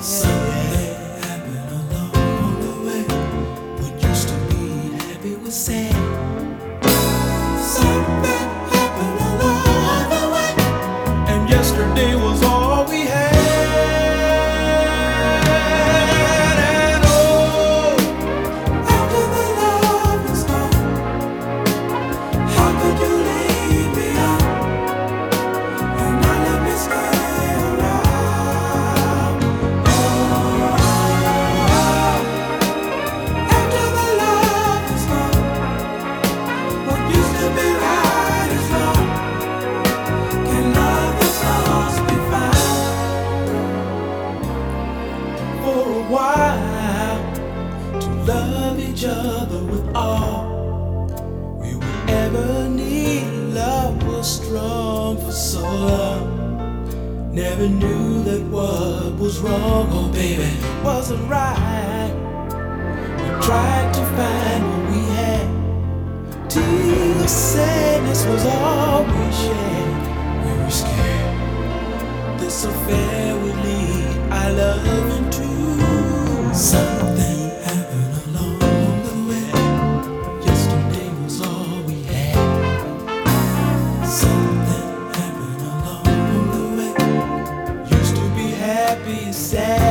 Something while? To love each other with all we would ever need. Love was strong for so long. Never knew that what was wrong, oh baby, wasn't right. We tried to find what we had. Tears sadness was all we shared. Something